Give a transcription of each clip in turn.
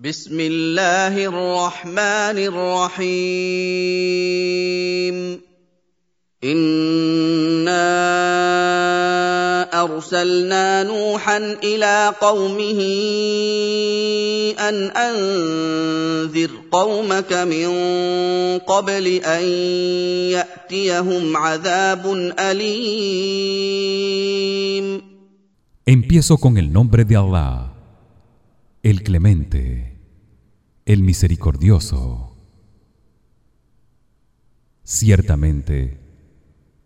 بسم الله الرحمن الرحيم انا ارسلنا نوحا إلى قومه ان انذر قومك من قبل ان ياتيهم عذاب اليم Empiezo con el nombre de Allah, el Clemente, el Misericordioso. Ciertamente,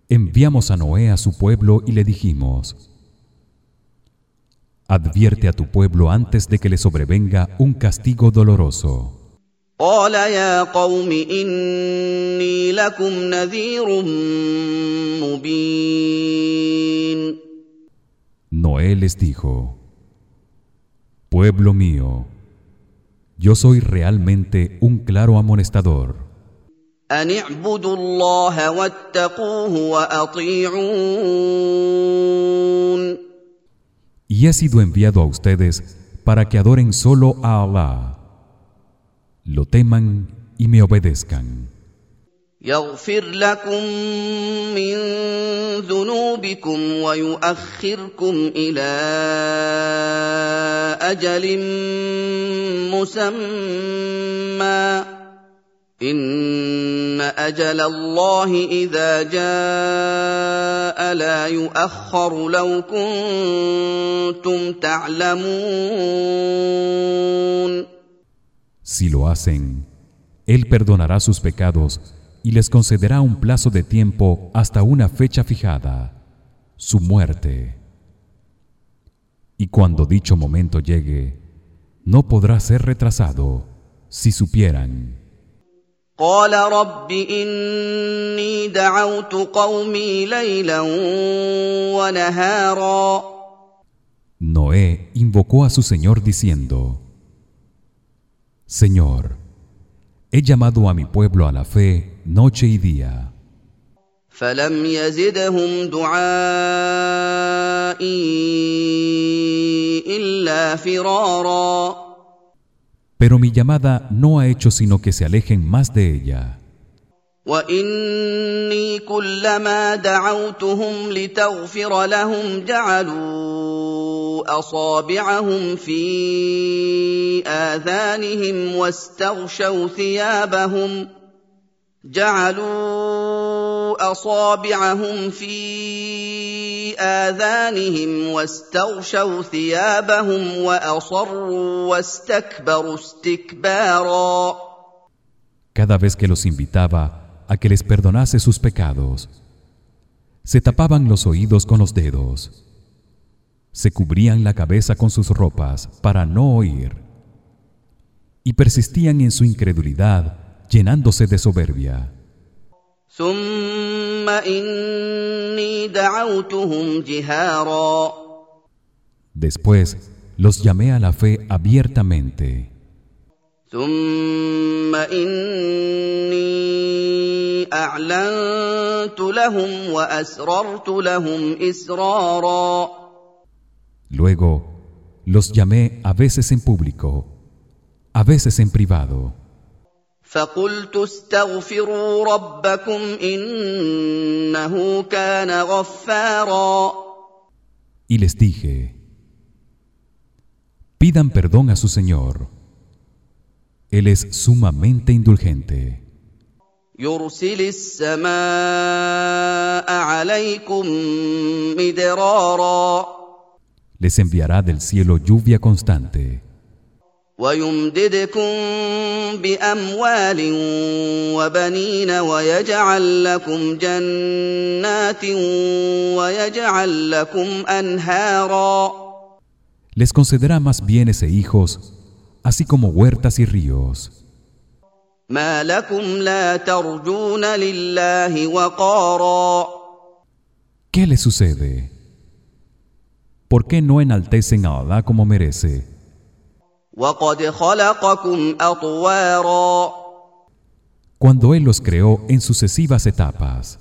enviamos a Noé a su pueblo y le dijimos: Advierte a tu pueblo antes de que le sobrevenga un castigo doloroso. قال يا قوم اني لكم نذير مبين Noé les dijo: Pueblo mío, yo soy realmente un claro amonestador. ان اعبدوا الله واتقوه واطيعون Y he sido enviado a ustedes para que adoren solo a Allah, lo teman y me obedezcan. يغفر لكم من ذنوبكم ويؤخركم الى اجل مسمى ان اجل الله اذا جاء لا يؤخر لو كنتم تعلمون Si lo hacen, él perdonará sus pecados y les concederá un plazo de tiempo hasta una fecha fijada, su muerte. Y cuando dicho momento llegue, no podrá ser retrasado si supieran. قال رب اني دعوت قومي ليلا ونهارا Noé invocó a su Señor diciendo: Señor, he llamado a mi pueblo a la fe noche y día, فلم يزدهم دعائي الا فرارا pero mi llamada no ha hecho sino que se alejen más de ella. واني كلما دعوتهم لتغفر لهم جعلوا اصابعهم في اذانهم واستغشوا ثيابهم جعلوا اصابعهم في اذانهم واستغشوا ثيابهم واصروا واستكبروا استكبارا Cada vez que los invitaba a que les perdonase sus pecados, se tapaban los oídos con los dedos, se cubrían la cabeza con sus ropas para no oír, y persistían en su incredulidad, llenándose de soberbia. ثم اني دعوتهم جهارا Después los llamé a la fe abiertamente. ثم اني اعلنت لهم واسررت لهم اسرارا Luego los llamé a veces en público, a veces en privado. فقلت استغفروا ربكم انه كان غفارا Y les dije: Pidan perdón a su Señor. Él es sumamente indulgente. يرسل السماء عليكم مدرارا Les enviará del cielo lluvia constante ويمددكم باموال وبنين ويجعل لكم جنات ويجعل لكم انهارا les concederá más bienes e hijos así como huertas y ríos ما لكم لا ترجون لله وقارا ¿Qué les sucede? ¿Por qué no enaltecen a Allah como merece? وقد خلقكم اطوارا Cuando él los creó en sucesivas etapas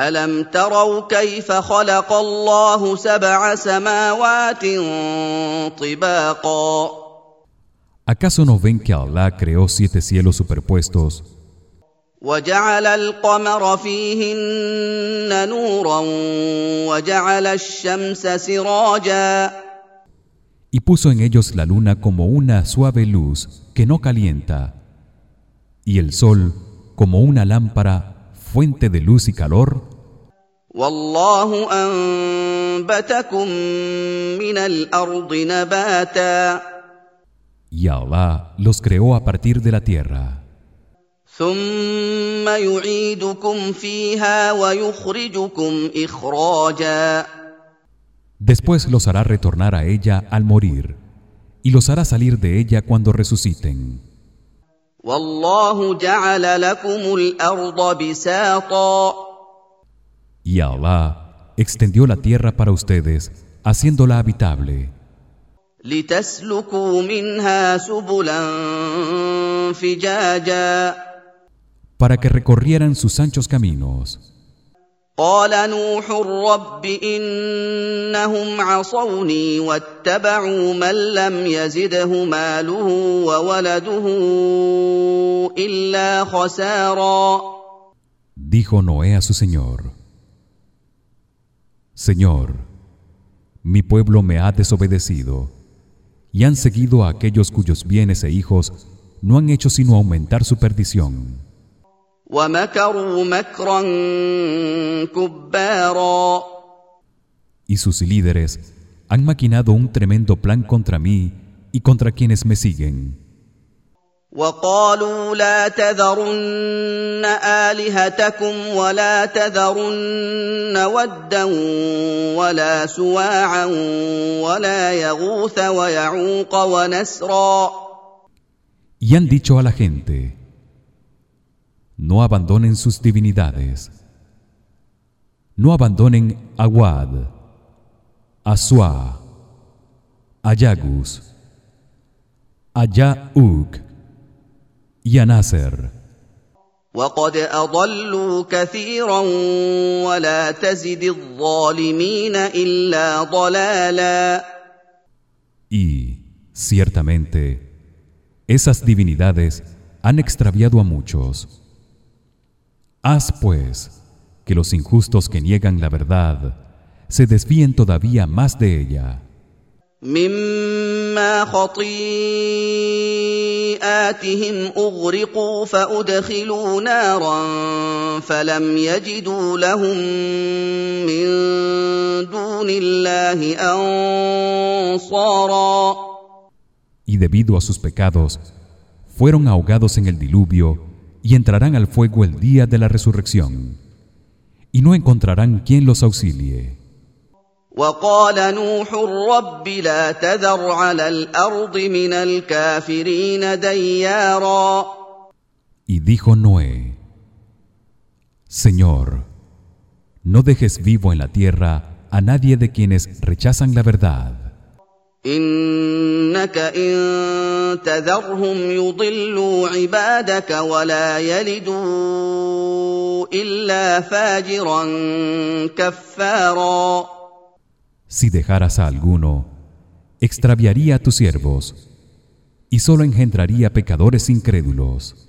الم تروا كيف خلق الله سبع سماوات طباقا ¿Acaso no ven que Allah creó siete cielos superpuestos وجعل القمر فيهن نورا وجعل الشمس سراجا y puso en ellos la luna como una suave luz que no calienta y el sol como una lámpara fuente de luz y calor والله انبتكم من الارض نباتا y Allah los creó a partir de la tierra ثم يعيدكم فيها ويخرجكم اخراجا Después los hará retornar a ella al morir y los hará salir de ella cuando resuciten. Y Allah extendió la tierra para ustedes, haciéndola habitable. Para que recorrieran sus anchos caminos. قال نوح رب انهم عصوني واتبعوا من لم يزده ماله وولده الا خسارا Dijo Noé a su señor: Señor, mi pueblo me ha desobedecido y han seguido a aquellos cuyos bienes e hijos no han hecho sino aumentar su perdición. ومكروا مكرا كبارا Y sus líderes han maquinado un tremendo plan contra mí y contra quienes me siguen. وقالوا لا تذرن الهتكم ولا تذرن ودا ولا سواعا ولا يغوث ويعوق ونسرا Y han dicho a la gente: No abandonen sus divinidades. No abandonen a Wad, a Suá, a Yagus, a Ya'uk y a Nasser. وقد اضلوا كثيرا ولا تزد الظالمين الا ضلالا Y ciertamente esas divinidades han extraviado a muchos. Haz pues que los injustos que niegan la verdad se desvíen todavía más de ella. مما خطيئاتهم اغرقوا فادخلوا نارا فلم يجدوا لهم من دون الله انصارا Y debido a sus pecados fueron ahogados en el diluvio y entrarán al fuego el día de la resurrección. Y no encontrarán quien los auxilie. وقال نوح رب لا تذر على الارض من الكافرين ديارا Y dijo Noé: Señor, no dejes vivo en la tierra a nadie de quienes rechazan la verdad. انك ان تذرهم يضلوا عبادك ولا يلدوا الا فاجرا كفارا Si dejaras a alguno, extraviaría a tus siervos y solo engendraría pecadores incrédulos.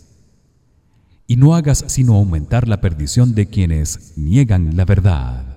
Y no hagas sino aumentar la perdición de quienes niegan la verdad.